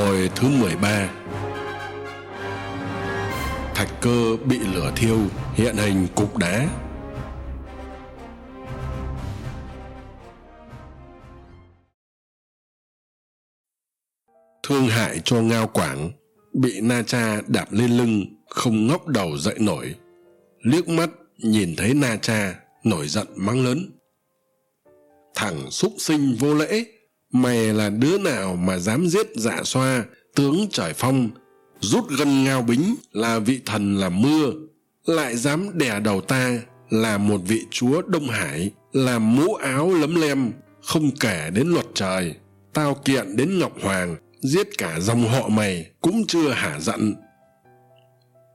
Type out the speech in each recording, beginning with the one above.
Hồi thứ 13 Thạch cơ bị lửa thiêu, Hiện hình cục đá. Thương hại cho Ngao Quảng, Bị Na Cha đạp lên lưng, Không ngóc đầu dậy nổi. Liếc mắt, nhìn thấy Na Cha, Nổi giận mắng lớn. Thằng súc sinh vô lễ mày là đứa nào mà dám giết dạ xoa, tướng trời phong, rút gân ngao bính là vị thần làm mưa, lại dám đè đầu ta là một vị chúa đông hải làm mũ áo lấm lem, không kể đến luật trời, tao kiện đến ngọc hoàng, giết cả dòng họ mày cũng chưa hả giận.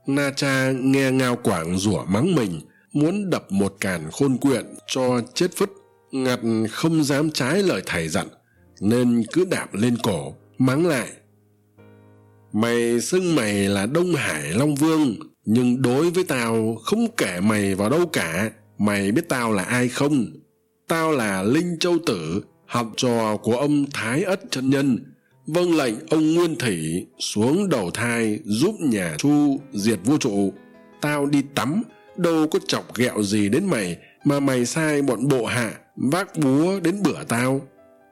Na cha nghe ngao quảng rủa mắng mình, muốn đập một càn khôn quyện cho chết phứt, ngặt không dám trái lời thầy dặn nên cứ đạp lên cổ, mắng lại. Mày xưng mày là đông hải long vương, nhưng đối với tao không kể mày vào đâu cả. Mày biết tao là ai không? Tao là linh châu tử, học trò của ông thái ất chân nhân. Vâng lệnh ông nguyên thủy xuống đầu thai giúp nhà chu diệt vua trụ. Tao đi tắm, đâu có chọc ghẹo gì đến mày, mà mày sai bọn bộ hạ, vác búa đến bữa tao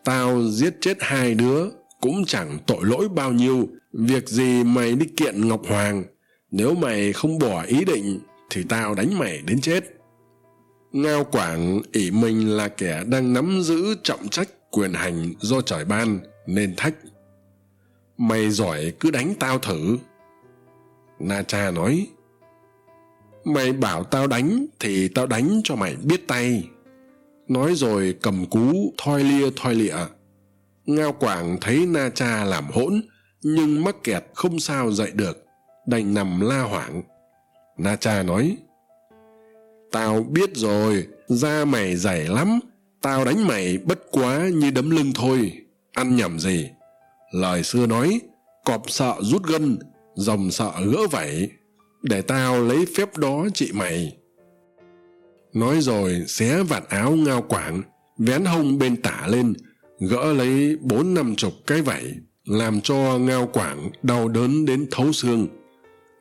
tao giết chết hai đứa cũng chẳng tội lỗi bao nhiêu. Việc gì mày đi kiện ngọc hoàng? Nếu mày không bỏ ý định, thì tao đánh mày đến chết. Ngao quảng ỷ mình là kẻ đang nắm giữ trọng trách quyền hành do trời ban, nên thách. Mày giỏi cứ đánh tao thử. Na cha nói, mày bảo tao đánh thì tao đánh cho mày biết tay nói rồi cầm cú, thoi lia, thoi lịa. Ngao quảng thấy na cha làm hỗn, nhưng mắc kẹt không sao dậy được, đành nằm la hoảng. Na cha nói, tao biết rồi, da mày dày lắm, tao đánh mày bất quá như đấm lưng thôi, ăn nhầm gì? Lời xưa nói, cọp sợ rút gân rồng sợ gỡ vảy, để tao lấy phép đó trị mày nói rồi xé vạt áo ngao quảng, vén hông bên tả lên, gỡ lấy bốn năm chục cái vảy, làm cho ngao quảng đau đớn đến thấu xương.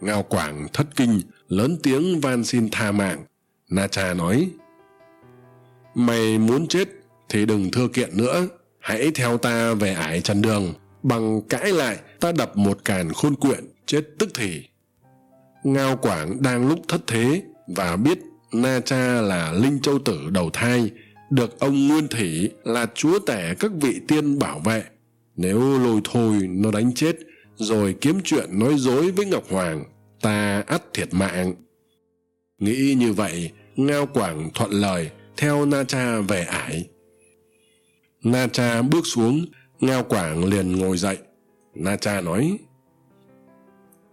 Ngao quảng thất kinh, lớn tiếng van xin tha mạng. Na cha nói, mày muốn chết thì đừng thưa kiện nữa. Hãy theo ta về ải trần đường. Bằng cãi lại, ta đập một càn khôn quyện, chết tức thì. Ngao quảng đang lúc thất thế và biết na cha là linh châu tử đầu thai, được ông nguyên thủy là chúa tể các vị tiên bảo vệ. Nếu lôi thôi, nó đánh chết, rồi kiếm chuyện nói dối với ngọc hoàng, ta ắt thiệt mạng. Nghĩ như vậy, ngao quảng thuận lời, theo na cha về ải. Na cha bước xuống, ngao quảng liền ngồi dậy. Na cha nói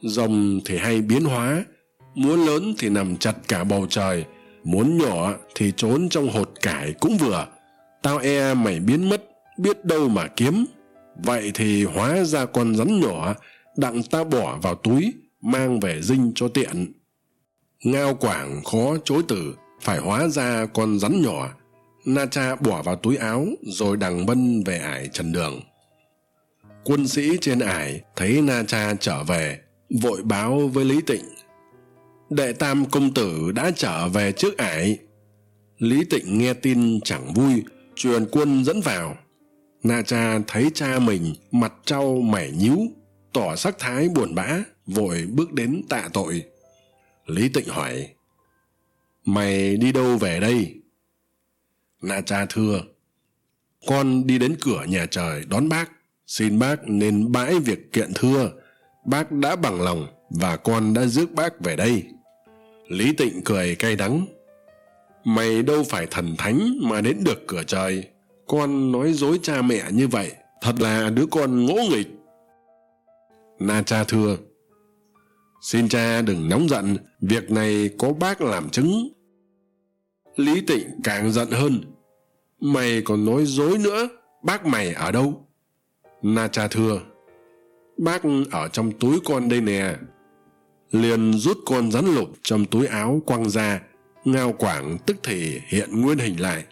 rồng thì hay biến hóa muốn lớn thì nằm chặt cả bầu trời, muốn nhỏ thì trốn trong hột cải cũng vừa. Tao e mày biến mất, biết đâu mà kiếm. Vậy thì hóa ra con rắn nhỏ, đặng ta bỏ vào túi, mang về dinh cho tiện. Ngao quảng khó chối từ, phải hóa ra con rắn nhỏ. Na cha bỏ vào túi áo, rồi đằng bân về ải trần đường. Quân sĩ trên ải thấy na cha trở về, vội báo với lý tịnh đệ tam công tử đã trở về trước ải. Lý tịnh nghe tin chẳng vui, truyền quân dẫn vào. Na cha thấy cha mình mặt trau mẻ nhíu, tỏ sắc thái buồn bã, vội bước đến tạ tội. Lý tịnh hỏi, mày đi đâu về đây? Na cha thưa, con đi đến cửa nhà trời đón bác. Xin bác nên bãi việc kiện thưa. Bác đã bằng lòng và con đã rước bác về đây lý tịnh cười cay đắng. Mày đâu phải thần thánh mà đến được cửa trời. Con nói dối cha mẹ như vậy, thật là đứa con ngỗ nghịch. Na cha thưa, xin cha đừng nóng giận, việc này có bác làm chứng. Lý tịnh càng giận hơn, mày còn nói dối nữa, bác mày ở đâu? Na cha thưa, bác ở trong túi con đây nè liền rút con rắn lục trong túi áo quăng ra, ngao quảng tức thì hiện nguyên hình lại.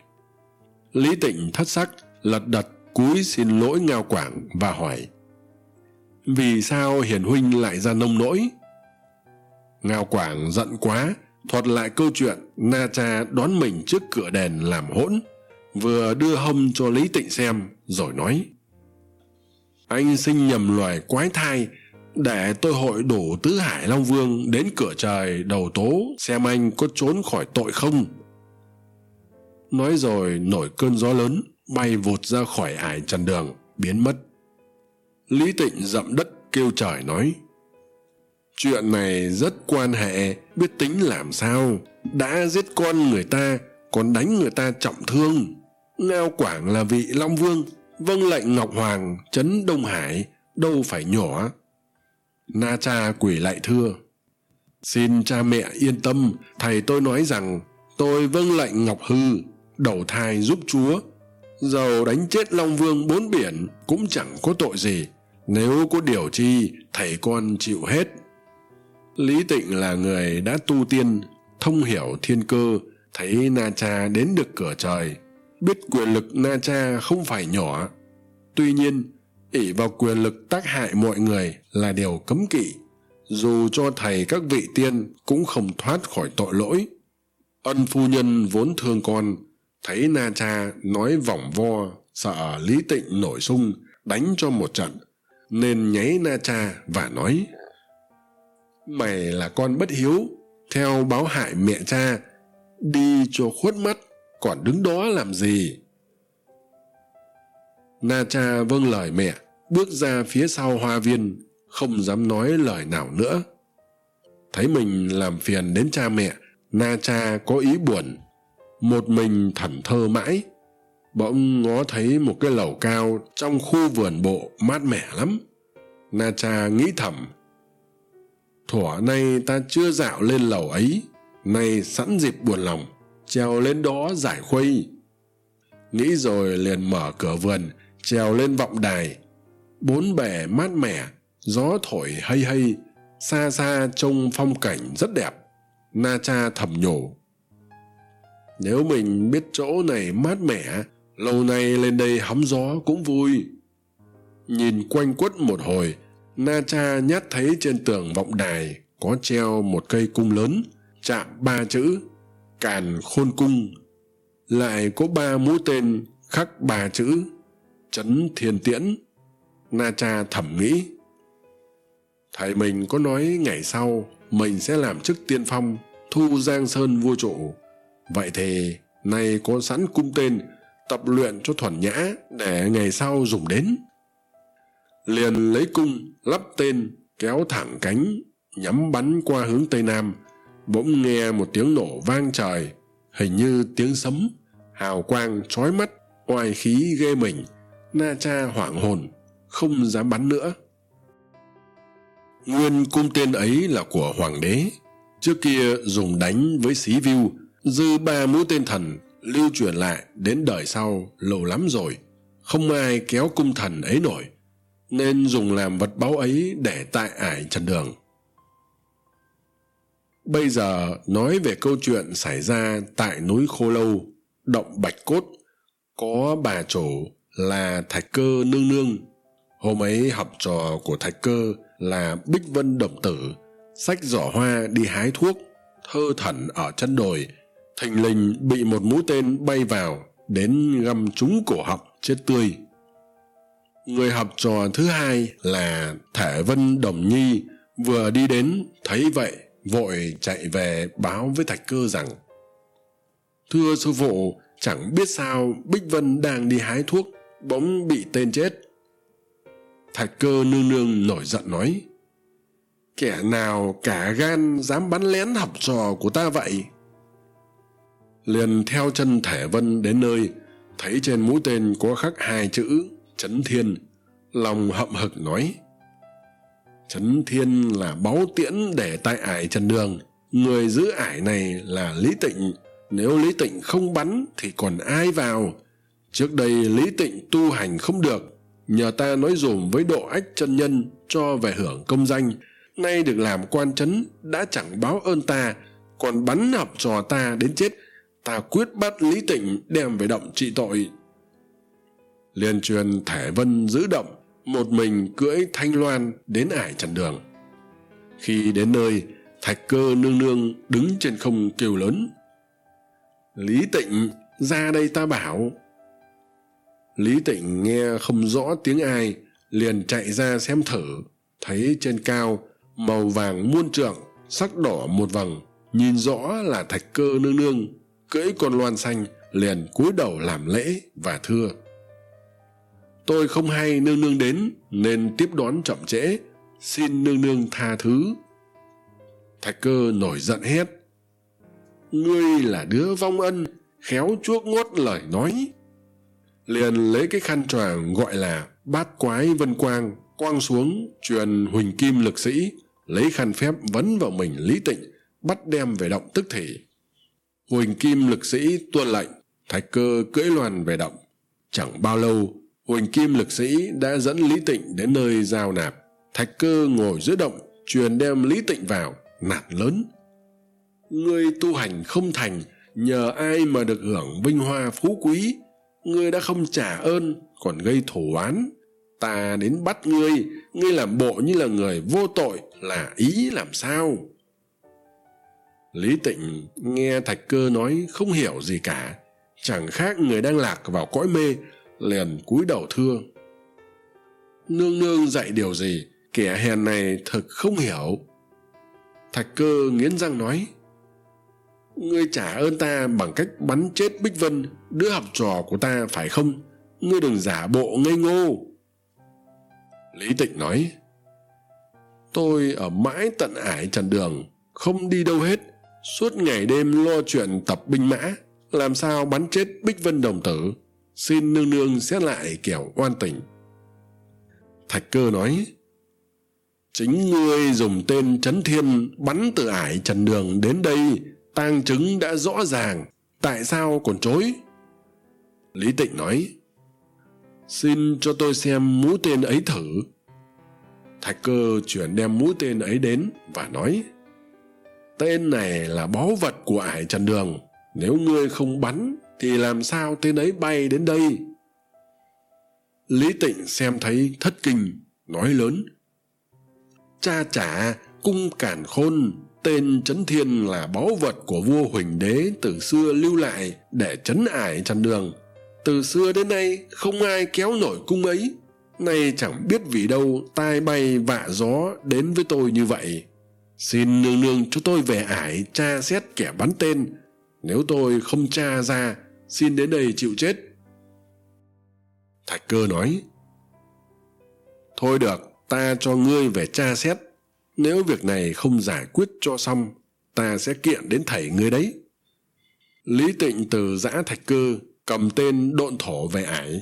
Lý tịnh thất sắc, lật đật cúi xin lỗi ngao quảng và hỏi, vì sao hiền huynh lại ra nông nỗi? Ngao quảng giận quá, thuật lại câu chuyện na cha đón mình trước cửa đèn làm hỗn, vừa đưa hông cho lý tịnh xem rồi nói, anh sinh nhầm loài quái thai để tôi hội đủ tứ hải long vương đến cửa trời đầu tố, xem anh có trốn khỏi tội không. Nói rồi nổi cơn gió lớn, bay vụt ra khỏi ải trần đường, biến mất. Lý tịnh dậm đất kêu trời nói, chuyện này rất quan hệ, biết tính làm sao. Đã giết con người ta, còn đánh người ta trọng thương. Ngao quảng là vị long vương vâng lệnh ngọc hoàng trấn đông hải, đâu phải nhỏ na cha quỳ lại thưa, xin cha mẹ yên tâm, thầy tôi nói rằng, tôi vâng lệnh ngọc hư, đầu thai giúp chúa. Dầu đánh chết long vương bốn biển cũng chẳng có tội gì. Nếu có điều chi, thầy con chịu hết. Lý tịnh là người đã tu tiên, thông hiểu thiên cơ, thấy na cha đến được cửa trời. Biết quyền lực na cha không phải nhỏ. Tuy nhiên ỷ vào quyền lực tác hại mọi người là điều cấm kỵ. Dù cho thầy các vị tiên cũng không thoát khỏi tội lỗi. Ân phu nhân vốn thương con, thấy na cha nói vòng vo, sợ lý tịnh nổi sung, đánh cho một trận, nên nháy na cha và nói, mày là con bất hiếu, theo báo hại mẹ cha, đi cho khuất mắt, còn đứng đó làm gì? Na cha vâng lời mẹ, bước ra phía sau hoa viên, không dám nói lời nào nữa. Thấy mình làm phiền đến cha mẹ na cha có ý buồn. Một mình thẩn thơ mãi. Bỗng ngó thấy một cái lầu cao trong khu vườn bộ mát mẻ lắm. Na cha nghĩ thầm thuở nay ta chưa dạo lên lầu ấy, nay sẵn dịp buồn lòng trèo lên đó giải khuây. Nghĩ rồi liền mở cửa vườn trèo lên vọng đài, bốn bề mát mẻ, gió thổi hay hay, xa xa trông phong cảnh rất đẹp, na cha thầm nhủ. Nếu mình biết chỗ này mát mẻ, lâu nay lên đây hóng gió cũng vui. Nhìn quanh quất một hồi, na cha nhát thấy trên tường vọng đài có treo một cây cung lớn, chạm ba chữ, càn khôn cung. Lại có ba mũi tên khắc ba chữ trấn thiên tiễn. Na cha thẩm nghĩ thầy mình có nói ngày sau mình sẽ làm chức tiên phong thu giang sơn vua trụ vậy thì nay có sẵn cung tên tập luyện cho thuần nhã để ngày sau dùng đến. Liền lấy cung, lắp tên, kéo thẳng cánh, nhắm bắn qua hướng tây nam. Bỗng nghe một tiếng nổ vang trời, hình như tiếng sấm, hào quang trói mắt, oai khí ghê mình na cha hoảng hồn, không dám bắn nữa. Nguyên cung tên ấy là của hoàng đế, trước kia dùng đánh với xí viu, dư ba mũi tên thần lưu truyền lại đến đời sau lâu lắm rồi, không ai kéo cung thần ấy nổi, nên dùng làm vật báu ấy để tại ải trần đường. Bây giờ nói về câu chuyện xảy ra tại núi khô lâu, động bạch cốt, có bà chủ là thạch cơ nương nương. Hôm ấy học trò của thạch cơ là bích vân đồng tử, xách giỏ hoa đi hái thuốc, thơ thẩn ở chân đồi. Thình lình bị một mũi tên bay vào, đến găm trúng cổ họng chết tươi. Người học trò thứ hai là thể vân đồng nhi, vừa đi đến, thấy vậy, vội chạy về báo với thạch cơ rằng, thưa sư phụ, chẳng biết sao bích vân đang đi hái thuốc bỗng bị tên chết. Thạch cơ nương nương nổi giận nói, kẻ nào cả gan dám bắn lén học trò của ta vậy? Liền theo chân thể vân đến nơi, thấy trên mũi tên có khắc hai chữ trấn thiên, lòng hậm hực nói trấn thiên là báu tiễn để tại ải trần đường, người giữ ải này là lý tịnh. Nếu lý tịnh không bắn thì còn ai vào? Trước đây lý tịnh tu hành không được, nhờ ta nói dùm với độ ách chân nhân cho về hưởng công danh. Nay được làm quan trấn đã chẳng báo ơn ta, còn bắn học trò ta đến chết, ta quyết bắt lý tịnh đem về động trị tội. Liên truyền thể vân giữ động, một mình cưỡi thanh loan đến ải trần đường. Khi đến nơi, thạch cơ nương nương đứng trên không kêu lớn. Lý tịnh, ra đây ta bảo lý tịnh nghe không rõ tiếng ai, liền chạy ra xem thử. Thấy trên cao, màu vàng muôn trượng, sắc đỏ một vầng, nhìn rõ là thạch cơ nương nương. Cưỡi con loan xanh liền cúi đầu làm lễ và thưa. Tôi không hay nương nương đến, nên tiếp đón chậm trễ. Xin nương nương tha thứ. Thạch cơ nổi giận hét. Ngươi là đứa vong ân, khéo chuốc ngót lời nói liền lấy cái khăn choàng gọi là bát quái vân quang quang xuống, truyền huỳnh kim lực sĩ, lấy khăn phép vấn vào mình lý tịnh, bắt đem về động tức thì. Huỳnh kim lực sĩ tuân lệnh, thạch cơ cưỡi loàn về động. Chẳng bao lâu, huỳnh kim lực sĩ đã dẫn lý tịnh đến nơi giao nạp. Thạch cơ ngồi giữa động, truyền đem lý tịnh vào, nạt lớn. Ngươi tu hành không thành, nhờ ai mà được hưởng vinh hoa phú quý? Ngươi đã không trả ơn, còn gây thù oán. Ta đến bắt ngươi. Ngươi làm bộ như là người vô tội, là ý làm sao? Lý tịnh nghe thạch cơ nói không hiểu gì cả. Chẳng khác người đang lạc vào cõi mê, liền cúi đầu thưa. Nương nương dạy điều gì? Kẻ hèn này thực không hiểu. Thạch cơ nghiến răng nói ngươi trả ơn ta bằng cách bắn chết bích vân, đứa học trò của ta, phải không? Ngươi đừng giả bộ ngây ngô. Lý tịnh nói, tôi ở mãi tận ải trần đường, không đi đâu hết. Suốt ngày đêm lo chuyện tập binh mã, làm sao bắn chết bích vân đồng tử? Xin nương nương xét lại kẻo oan tình. Thạch cơ nói, chính ngươi dùng tên trấn thiên bắn từ ải trần đường đến đây tang chứng đã rõ ràng, tại sao còn chối? Lý tịnh nói, xin cho tôi xem mũi tên ấy thử. Thạch cơ chuyển đem mũi tên ấy đến và nói, tên này là báu vật của ải trần đường, nếu ngươi không bắn thì làm sao tên ấy bay đến đây? Lý tịnh xem thấy thất kinh, nói lớn, cha chả cung cản khôn tên trấn thiên là báu vật của vua huỳnh đế từ xưa lưu lại để trấn ải chăn đường. Từ xưa đến nay, không ai kéo nổi cung ấy. Nay chẳng biết vì đâu tai bay vạ gió đến với tôi như vậy. Xin nương nương cho tôi về ải tra xét kẻ bắn tên. Nếu tôi không tra ra, xin đến đây chịu chết. Thạch cơ nói. Thôi được, ta cho ngươi về tra xét nếu việc này không giải quyết cho xong, ta sẽ kiện đến thầy ngươi đấy. Lý tịnh từ giã thạch cơ, cầm tên độn thổ về ải.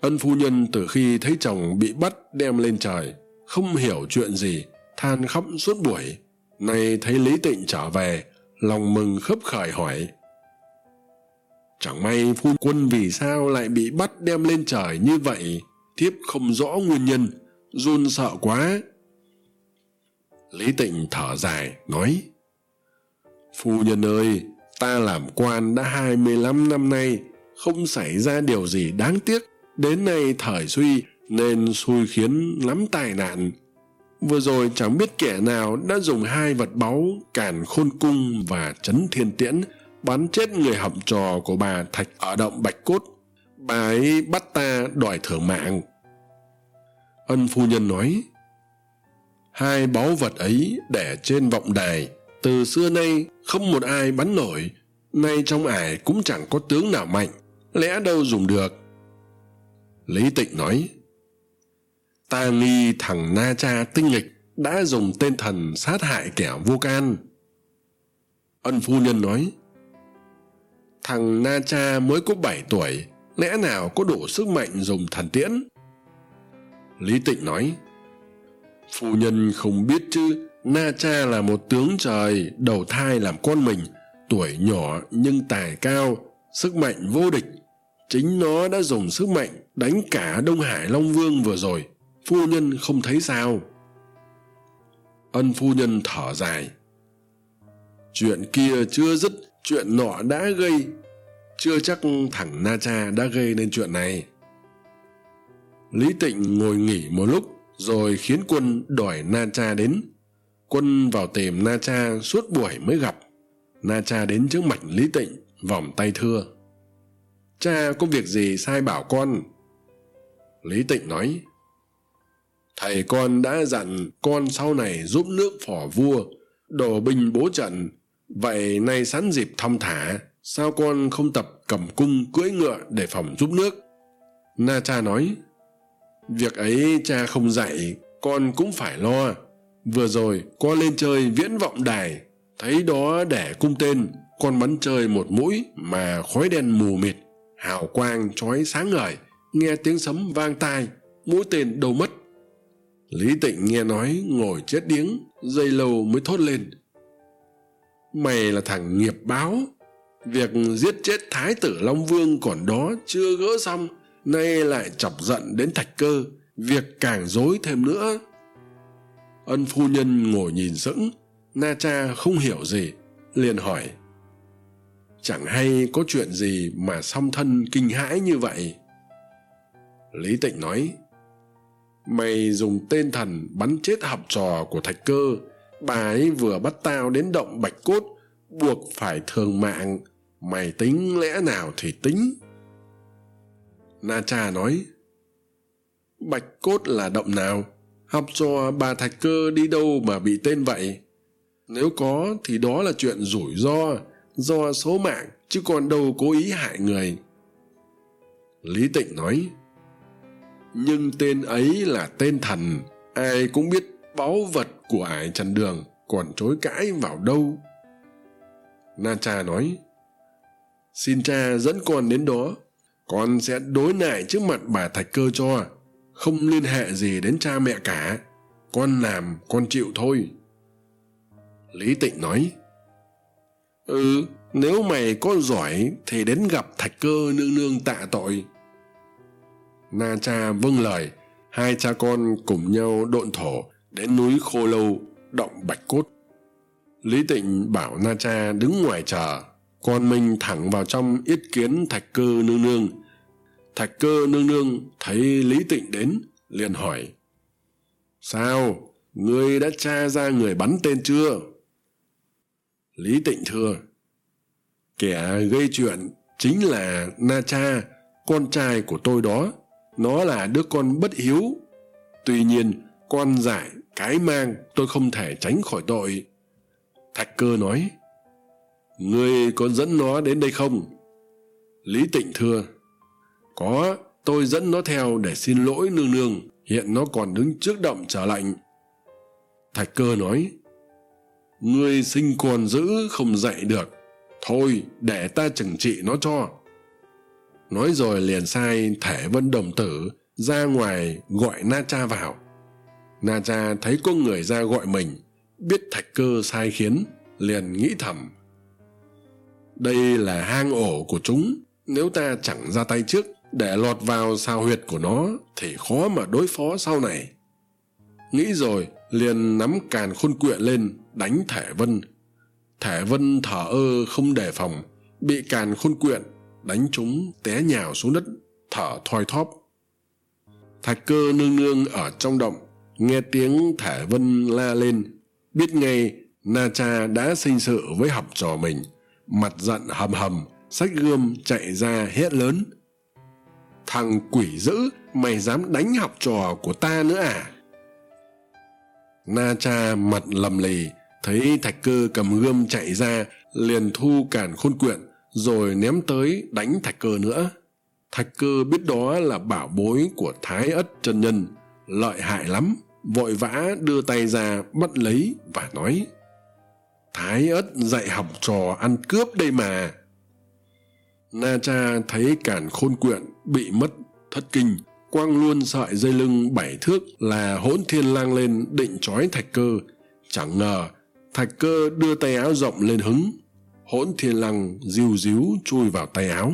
Ân phu nhân từ khi thấy chồng bị bắt đem lên trời, không hiểu chuyện gì, than khóc suốt buổi. Nay thấy lý tịnh trở về, lòng mừng khấp khởi hỏi. Chẳng may phu quân vì sao lại bị bắt đem lên trời như vậy, thiếp không rõ nguyên nhân, run sợ quá lý tịnh thở dài, nói, phu nhân ơi, ta làm quan đã hai mươi lăm năm nay, không xảy ra điều gì đáng tiếc. Đến nay thời suy nên xui khiến lắm tai nạn. Vừa rồi chẳng biết kẻ nào đã dùng hai vật báu càn khôn cung và chấn thiên tiễn bắn chết người học trò của bà thạch ở động bạch cốt. Bà ấy bắt ta đòi thưởng mạng. Ân phu nhân nói hai báu vật ấy để trên vọng đài. Từ xưa nay, không một ai bắn nổi. Nay trong ải cũng chẳng có tướng nào mạnh. Lẽ đâu dùng được? Lý tịnh nói, ta nghi thằng na cha tinh nghịch đã dùng tên thần sát hại kẻ vô can. Ân phu nhân nói, thằng na cha mới có bảy tuổi, lẽ nào có đủ sức mạnh dùng thần tiễn? Lý tịnh nói phu nhân không biết chứ, na cha là một tướng trời, đầu thai làm con mình, tuổi nhỏ nhưng tài cao, sức mạnh vô địch. Chính nó đã dùng sức mạnh đánh cả đông hải long vương vừa rồi. Phu nhân không thấy sao? Ân phu nhân thở dài. Chuyện kia chưa dứt, chuyện nọ đã gây. Chưa chắc thằng na cha đã gây nên chuyện này. Lý tịnh ngồi nghỉ một lúc rồi khiến quân đòi na cha đến. Quân vào tìm na cha suốt buổi mới gặp. Na cha đến trước mặt lý tịnh, vòng tay thưa. Cha, có việc gì sai bảo con? Lý tịnh nói, thầy con đã dặn con sau này giúp nước phò vua đồ binh bố trận. Vậy nay sẵn dịp thong thả, sao con không tập cầm cung cưỡi ngựa để phòng giúp nước? Na cha nói việc ấy cha không dạy, con cũng phải lo. Vừa rồi, con lên chơi viễn vọng đài, thấy đó để cung tên, con bắn chơi một mũi mà khói đen mù mịt, hào quang trói sáng ngời, nghe tiếng sấm vang tai, mũi tên đâu mất. Lý tịnh nghe nói ngồi chết điếng, dây lâu mới thốt lên. Mày là thằng nghiệp báo, việc giết chết thái tử long vương còn đó chưa gỡ xong nay lại chọc giận đến thạch cơ, việc càng dối thêm nữa. Ân phu nhân ngồi nhìn sững, na cha không hiểu gì, liền hỏi, chẳng hay có chuyện gì mà song thân kinh hãi như vậy? Lý tịnh nói, mày dùng tên thần bắn chết học trò của thạch cơ, bà ấy vừa bắt tao đến động bạch cốt, buộc phải thường mạng. Mày tính lẽ nào thì tính? Na cha nói, bạch cốt là động nào? Học trò bà thạch cơ đi đâu mà bị tên vậy? Nếu có thì đó là chuyện rủi ro, do số mạng, chứ còn đâu cố ý hại người. Lý tịnh nói, nhưng tên ấy là tên thần, ai cũng biết báu vật của ải trần đường còn chối cãi vào đâu. Na cha nói, xin cha dẫn con đến đó con sẽ đối nại trước mặt bà thạch cơ cho. Không liên hệ gì đến cha mẹ cả. Con làm, con chịu thôi. Lý tịnh nói ừ nếu mày có giỏi thì đến gặp thạch cơ nương nương tạ tội. Na cha vâng lời, hai cha con cùng nhau độn thổ đến núi khô lâu, động bạch cốt. Lý tịnh bảo na cha đứng ngoài chờ con mình thẳng vào trong yết kiến thạch cơ nương nương. Thạch cơ nương nương thấy lý tịnh đến, liền hỏi, sao? Ngươi đã tra ra người bắn tên chưa? Lý tịnh thưa, kẻ gây chuyện chính là na cha, con trai của tôi đó. Nó là đứa con bất hiếu. Tuy nhiên, con giải cái mang tôi không thể tránh khỏi tội. Thạch cơ nói ngươi có dẫn nó đến đây không? Lý tịnh thưa, có, tôi dẫn nó theo để xin lỗi nương nương, hiện nó còn đứng trước động trở lạnh thạch cơ nói ngươi sinh còn dữ không dạy được, thôi để ta trừng trị nó cho. Nói rồi liền sai thể vân đồng tử ra ngoài gọi na cha vào. Na cha thấy có người ra gọi mình, biết thạch cơ sai khiến, liền nghĩ thầm đây là hang ổ của chúng. Nếu ta chẳng ra tay trước, để lọt vào sao huyệt của nó, thì khó mà đối phó sau này. Nghĩ rồi, liền nắm càn khôn quyện lên, đánh thể vân. Thể vân thở ơ không đề phòng, bị càn khôn quyện đánh chúng té nhào xuống đất, thở thoi thóp. Thạch cơ nương nương ở trong động, nghe tiếng thể vân la lên, biết ngay na cha đã sinh sự với học trò mình mặt giận hầm hầm xách gươm chạy ra hét lớn. Thằng quỷ dữ, mày dám đánh học trò của ta nữa à? Na cha mặt lầm lì, thấy thạch cơ cầm gươm chạy ra, liền thu cản khôn quyện, rồi ném tới đánh thạch cơ nữa. Thạch cơ biết đó là bảo bối của thái ất chân nhân, lợi hại lắm, vội vã đưa tay ra bắt lấy và nói thái ất dạy học trò ăn cướp đây mà. Na cha thấy cản khôn quyện bị mất thất kinh, quăng luôn sợi dây lưng bảy thước là hỗn thiên lang lên định trói thạch cơ. Chẳng ngờ, thạch cơ đưa tay áo rộng lên hứng, hỗn thiên lăng diu díu chui vào tay áo.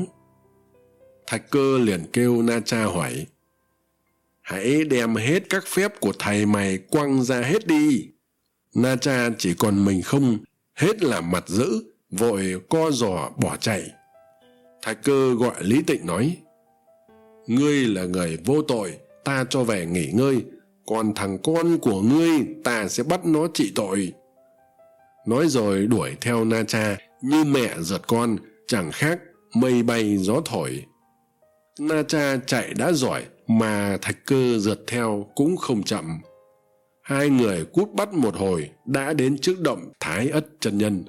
Thạch cơ liền kêu na cha hỏi, hãy đem hết các phép của thầy mày quăng ra hết đi. Na cha chỉ còn mình không hết là mặt dữ, vội co giò bỏ chạy. Thạch cơ gọi lý tịnh nói, ngươi là người vô tội, ta cho về nghỉ ngơi. Còn thằng con của ngươi, ta sẽ bắt nó trị tội. Nói rồi đuổi theo na cha như mẹ giật con, chẳng khác mây bay gió thổi. Na cha chạy đã giỏi mà thạch cơ giật theo cũng không chậm hai người cút bắt một hồi đã đến trước động thái ất chân nhân.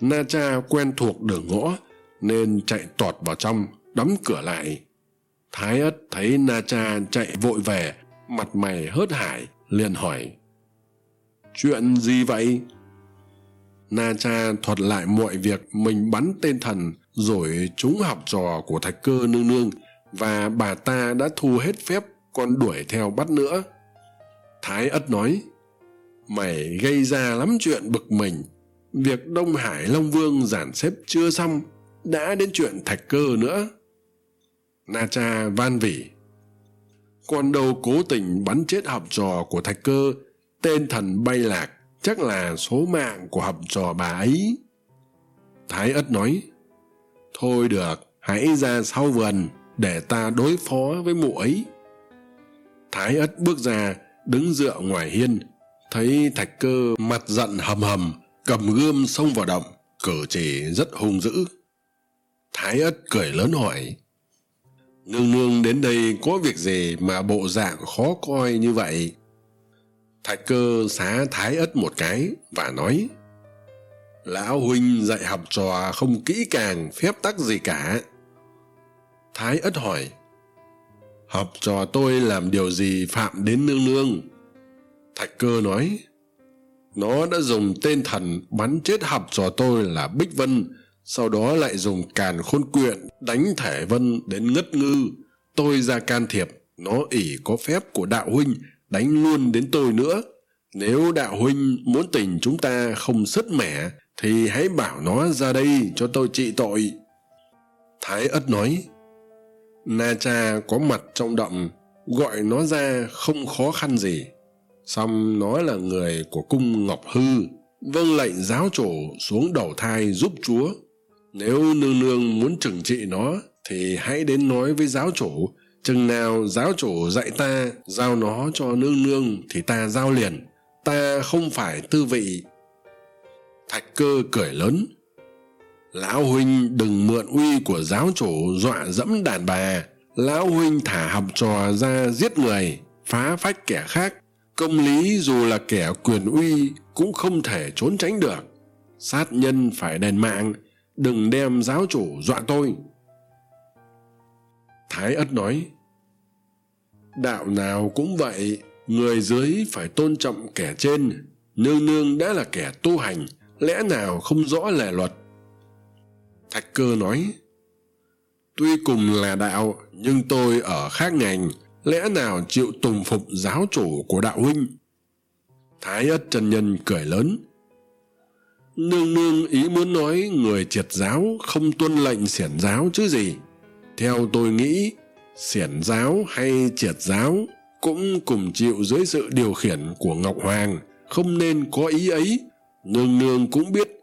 Na cha quen thuộc đường ngõ nên chạy tọt vào trong, đóng cửa lại. Thái ất thấy na cha chạy vội về, mặt mày hớt hải, liền hỏi, chuyện gì vậy? Na cha thuật lại mọi việc mình bắn tên thần rồi chúng học trò của thạch cơ nương nương và bà ta đã thu hết phép còn đuổi theo bắt nữa thái ất nói, mày gây ra lắm chuyện bực mình. Việc đông hải long vương giản xếp chưa xong, đã đến chuyện thạch cơ nữa. Na cha van vỉ còn đâu cố tình bắn chết học trò của thạch cơ, tên thần bay lạc chắc là số mạng của học trò bà ấy. Thái ất nói, thôi được, hãy ra sau vườn để ta đối phó với mụ ấy. Thái ất bước ra đứng dựa ngoài hiên, thấy thạch cơ mặt giận hầm hầm, cầm gươm xông vào động, cử chỉ rất hung dữ. Thái ất cười lớn hỏi, nương nương đến đây có việc gì mà bộ dạng khó coi như vậy? Thạch cơ xá thái ất một cái và nói, lão huynh dạy học trò không kỹ càng phép tắc gì cả. Thái ất hỏi học trò tôi làm điều gì phạm đến nương nương? Thạch cơ nói, nó đã dùng tên thần bắn chết học trò tôi là bích vân, sau đó lại dùng càn khôn quyện đánh thể vân đến ngất ngư. Tôi ra can thiệp, nó ỷ có phép của đạo huynh đánh luôn đến tôi nữa. Nếu đạo huynh muốn tình chúng ta không sứt mẻ, thì hãy bảo nó ra đây cho tôi trị tội. Thái ất nói na cha có mặt trong động gọi nó ra không khó khăn gì. Song nó là người của cung ngọc hư vâng lệnh giáo chủ xuống đầu thai giúp chúa. Nếu nương nương muốn trừng trị nó, thì hãy đến nói với giáo chủ, chừng nào giáo chủ dạy ta, giao nó cho nương nương thì ta giao liền, ta không phải tư vị. Thạch cơ cười lớn lão huynh đừng mượn uy của giáo chủ dọa dẫm đàn bà. Lão huynh thả học trò ra giết người, phá phách kẻ khác. Công lý dù là kẻ quyền uy cũng không thể trốn tránh được. Sát nhân phải đền mạng, đừng đem giáo chủ dọa tôi. Thái ất nói, đạo nào cũng vậy, người dưới phải tôn trọng kẻ trên. Nương nương đã là kẻ tu hành, lẽ nào không rõ lề luật thạch cơ nói, tuy cùng là đạo, nhưng tôi ở khác ngành, lẽ nào chịu tùng phục giáo chủ của đạo huynh? Thái ất chân nhân cười lớn, nương nương ý muốn nói người triệt giáo không tuân lệnh xiển giáo chứ gì. Theo tôi nghĩ, xiển giáo hay triệt giáo cũng cùng chịu dưới sự điều khiển của ngọc hoàng, không nên có ý ấy. Nương nương cũng biết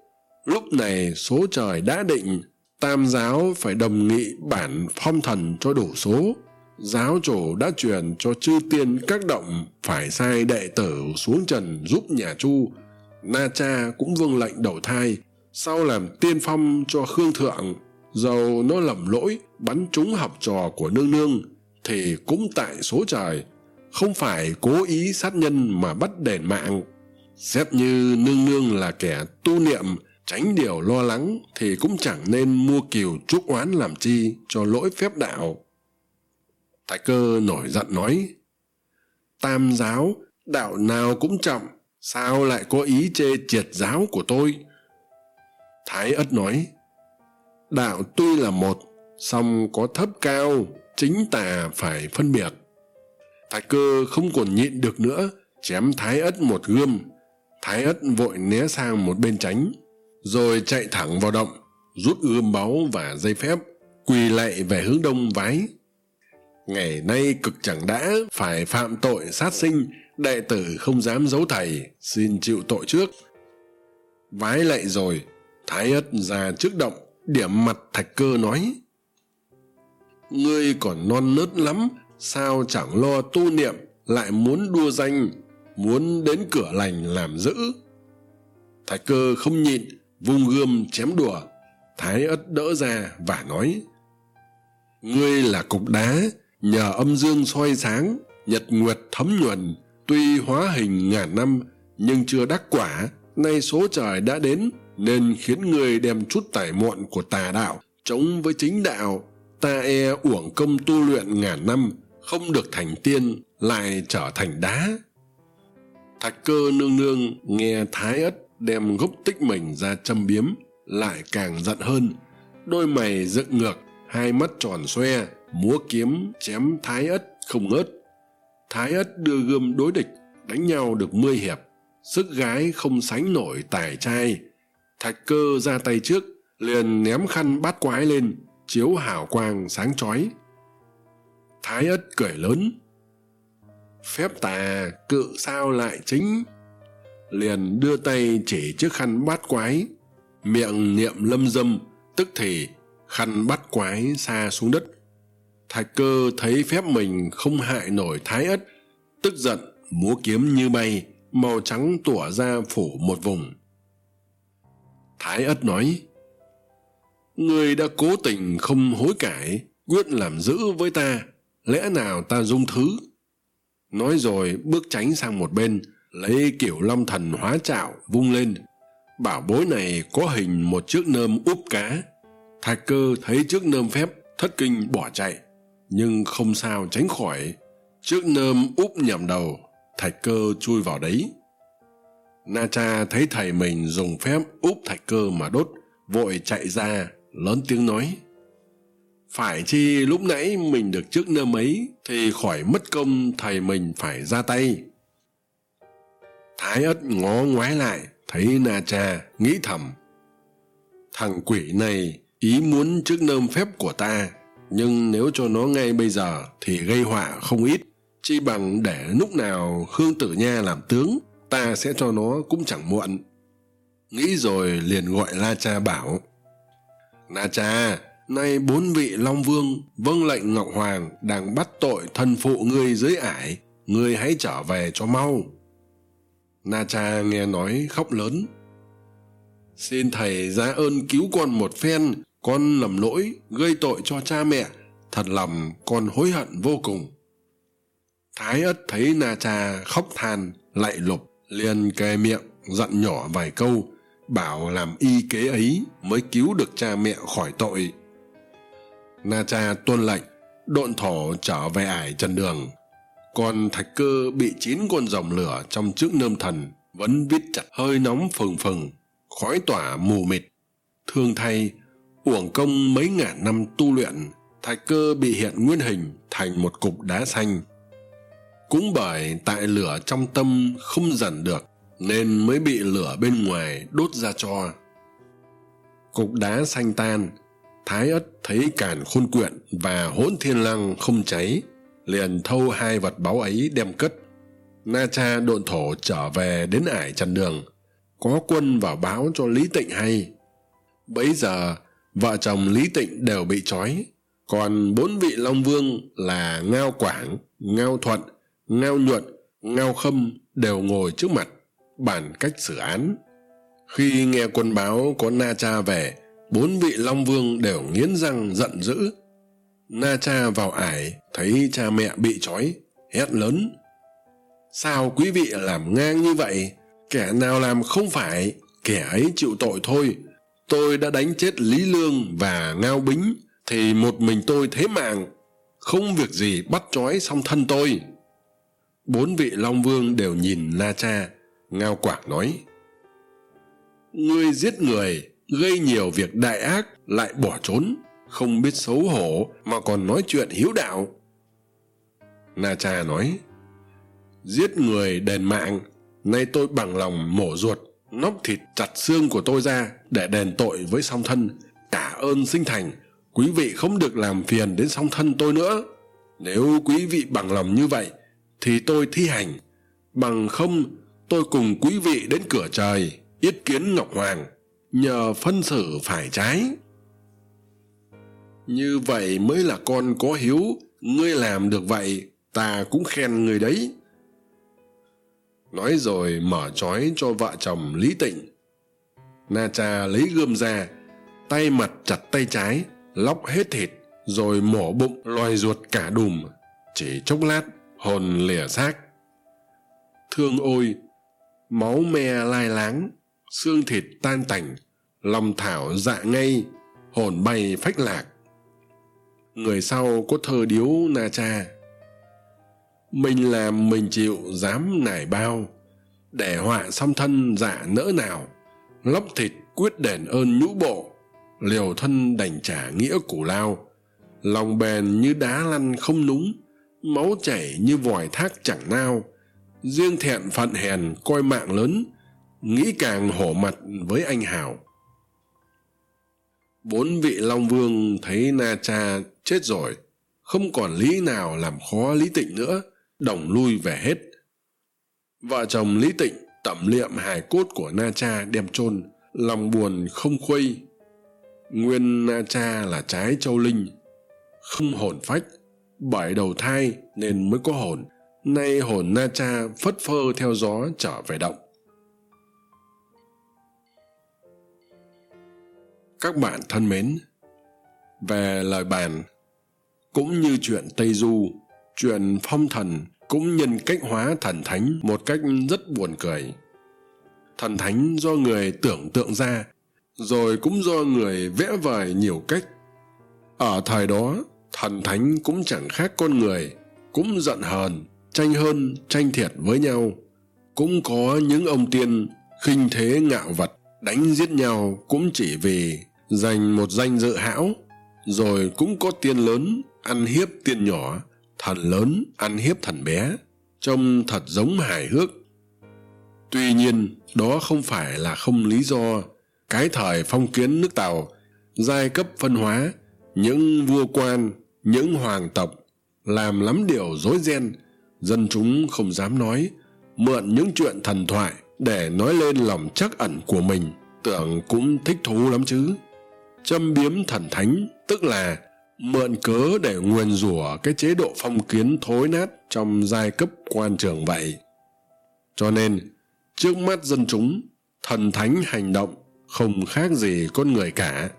lúc này số trời đã định, tam giáo phải đồng nghị bản phong thần cho đủ số. Giáo chủ đã truyền cho chư tiên các động phải sai đệ tử xuống trần giúp nhà chu. Na cha cũng vâng lệnh đầu thai, sau làm tiên phong cho khương thượng. Dầu nó lầm lỗi, bắn trúng học trò của nương nương, thì cũng tại số trời. Không phải cố ý sát nhân mà bắt đền mạng. Xét như nương nương là kẻ tu niệm tránh điều lo lắng thì cũng chẳng nên mua kiều chuốc oán làm chi cho lỗi phép đạo. Thái cơ nổi giận nói, tam giáo, đạo nào cũng trọng, sao lại có ý chê triệt giáo của tôi? Thái ất nói, đạo tuy là một, song có thấp cao, chính tà phải phân biệt. Thái cơ không còn nhịn được nữa, chém thái ất một gươm. Thái ất vội né sang một bên tránh rồi chạy thẳng vào động, rút ươm báu và dây phép, quỳ lạy về hướng đông vái. Ngày nay cực chẳng đã, phải phạm tội sát sinh, đệ tử không dám giấu thầy, xin chịu tội trước. Vái lạy rồi, thái ất ra trước động, điểm mặt thạch cơ nói, ngươi còn non nớt lắm, sao chẳng lo tu niệm, lại muốn đua danh, muốn đến cửa lành làm dữ? Thạch cơ không nhịn vung gươm chém đùa, thái ất đỡ ra và nói, ngươi là cục đá, nhờ âm dương soi sáng, nhật nguyệt thấm nhuần, tuy hóa hình ngàn năm, nhưng chưa đắc quả, nay số trời đã đến, nên khiến ngươi đem chút tài muộn của tà đạo chống với chính đạo. Ta e uổng công tu luyện ngàn năm, không được thành tiên, lại trở thành đá. Thạch cơ nương nương nghe thái ất đem gốc tích mình ra châm biếm, lại càng giận hơn. Đôi mày dựng ngược, hai mắt tròn xoe, múa kiếm chém thái ất không ngớt. Thái ất đưa gươm đối địch, đánh nhau được mươi hiệp. Sức gái không sánh nổi tài trai. Thạch cơ ra tay trước, liền ném khăn bát quái lên, chiếu hào quang sáng chói. Thái ất cười lớn. Phép tà, cự sao lại chính? Liền đưa tay chỉ chiếc khăn bát quái, miệng niệm lâm dâm, tức thì khăn bắt quái xa xuống đất. Thạch cơ thấy phép mình không hại nổi thái ất, tức giận múa kiếm như bay, màu trắng tủa ra phủ một vùng. Thái ất nói, người đã cố tình không hối cải, quyết làm dữ với ta, lẽ nào ta dung thứ? Nói rồi bước tránh sang một bên lấy kiểu long thần hóa trạo vung lên. Bảo bối này có hình một chiếc nơm úp cá. Thạch cơ thấy chiếc nơm phép, thất kinh bỏ chạy. Nhưng không sao tránh khỏi, chiếc nơm úp nhầm đầu thạch cơ chui vào đấy. Na cha thấy thầy mình dùng phép úp thạch cơ mà đốt, vội chạy ra, lớn tiếng nói. Phải chi lúc nãy mình được chiếc nơm ấy thì khỏi mất công thầy mình phải ra tay thái ất ngó ngoái lại, thấy na cha nghĩ thầm. Thằng quỷ này ý muốn trước nơm phép của ta, nhưng nếu cho nó ngay bây giờ thì gây họa không ít. Chi bằng để lúc nào khương tử nha làm tướng, ta sẽ cho nó cũng chẳng muộn. Nghĩ rồi liền gọi la cha bảo, na cha, nay bốn vị long vương vâng lệnh ngọc hoàng đang bắt tội thân phụ ngươi dưới ải. Ngươi hãy trở về cho mau na cha nghe nói khóc lớn. Xin thầy ra ơn cứu con một phen, con lầm lỗi, gây tội cho cha mẹ. Thật lòng, con hối hận vô cùng. Thái ất thấy na cha khóc than lạy lục, liền kề miệng, dặn nhỏ vài câu, bảo làm y kế ấy mới cứu được cha mẹ khỏi tội. Na cha tuân lệnh, độn thổ trở về ải trần đường còn thạch cơ bị chín con dòng lửa trong trước nơm thần vẫn vít chặt, hơi nóng phừng phừng, khói tỏa mù mịt. Thương thay, uổng công mấy ngàn năm tu luyện, thạch cơ bị hiện nguyên hình thành một cục đá xanh. Cũng bởi tại lửa trong tâm không dần được, nên mới bị lửa bên ngoài đốt ra cho. Cục đá xanh tan, thái ất thấy càn khôn quyện và hỗn thiên lăng không cháy liền thâu hai vật báu ấy đem cất. Na cha độn thổ trở về đến ải trần đường. Có quân vào báo cho lý tịnh hay. Bấy giờ, vợ chồng lý tịnh đều bị trói. Còn bốn vị long vương là ngao quảng, ngao thuận, ngao nhuận, ngao khâm đều ngồi trước mặt, bàn cách xử án. Khi nghe quân báo có na cha về, bốn vị long vương đều nghiến răng giận dữ na cha vào ải, thấy cha mẹ bị trói, hét lớn. Sao quý vị làm ngang như vậy? Kẻ nào làm không phải, kẻ ấy chịu tội thôi. Tôi đã đánh chết lý lương và ngao bính, thì một mình tôi thế mạng. Không việc gì bắt trói xong thân tôi. Bốn vị long vương đều nhìn na cha, ngao quảng nói. Ngươi giết người, gây nhiều việc đại ác, lại bỏ trốn không biết xấu hổ mà còn nói chuyện hiếu đạo. Na cha nói, giết người đền mạng, nay tôi bằng lòng mổ ruột, nóc thịt chặt xương của tôi ra để đền tội với song thân, cả ơn sinh thành. Quý vị không được làm phiền đến song thân tôi nữa. Nếu quý vị bằng lòng như vậy, thì tôi thi hành. Bằng không, tôi cùng quý vị đến cửa trời, yết kiến ngọc hoàng, nhờ phân xử phải trái như vậy mới là con có hiếu. Ngươi làm được vậy, ta cũng khen người đấy. Nói rồi mở trói cho vợ chồng lý tịnh. Na cha lấy gươm ra, tay mặt chặt tay trái, lóc hết thịt, rồi mổ bụng, loài ruột cả đùm. Chỉ chốc lát, hồn lìa xác. Thương ôi, máu me lai láng, xương thịt tan tành, lòng thảo dạ ngay, hồn bay phách lạc người sau có thơ điếu na cha. Mình làm mình chịu, dám nải bao. Để họa song thân dạ nỡ nào. Lóc thịt, quyết đền ơn nhũ bộ. Liều thân đành trả nghĩa củ lao. Lòng bền như đá lăn không núng. Máu chảy như vòi thác chẳng nao. Riêng thẹn phận hèn, coi mạng lớn. Nghĩ càng hổ mặt với anh hào bốn vị long vương thấy na cha chết rồi, không còn lý nào làm khó lý tịnh nữa, đồng lui về hết. Vợ chồng lý tịnh tẩm liệm hài cốt của na cha đem chôn, lòng buồn không khuây. Nguyên na cha là trái châu linh, không hồn phách, bởi đầu thai nên mới có hồn. Nay hồn na cha phất phơ theo gió trở về động. Các bạn thân mến. Về lời bàn, cũng như chuyện tây du, chuyện phong thần cũng nhân cách hóa thần thánh một cách rất buồn cười. Thần thánh do người tưởng tượng ra, rồi cũng do người vẽ vời nhiều cách. Ở thời đó, thần thánh cũng chẳng khác con người, cũng giận hờn, tranh hơn, tranh thiệt với nhau. Cũng có những ông tiên khinh thế ngạo vật, đánh giết nhau cũng chỉ vì giành một danh dự hão, rồi cũng có tiên lớn, ăn hiếp tiên nhỏ, thần lớn, ăn hiếp thần bé, trông thật giống hài hước. Tuy nhiên, đó không phải là không lý do. Cái thời phong kiến nước tàu, giai cấp phân hóa, những vua quan, những hoàng tộc, làm lắm điều rối ren, dân chúng không dám nói, mượn những chuyện thần thoại để nói lên lòng chắc ẩn của mình, tưởng cũng thích thú lắm chứ châm biếm thần thánh, tức là mượn cớ để nguyền rủa cái chế độ phong kiến thối nát trong giai cấp quan trường vậy. Cho nên, trước mắt dân chúng, thần thánh hành động không khác gì con người cả.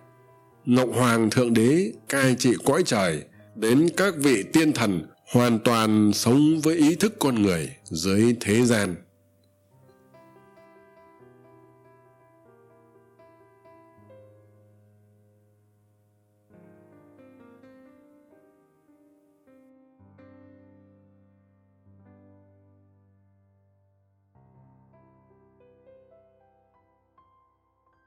Ngọc hoàng thượng đế cai trị cõi trời, đến các vị tiên thần hoàn toàn sống với ý thức con người dưới thế gian.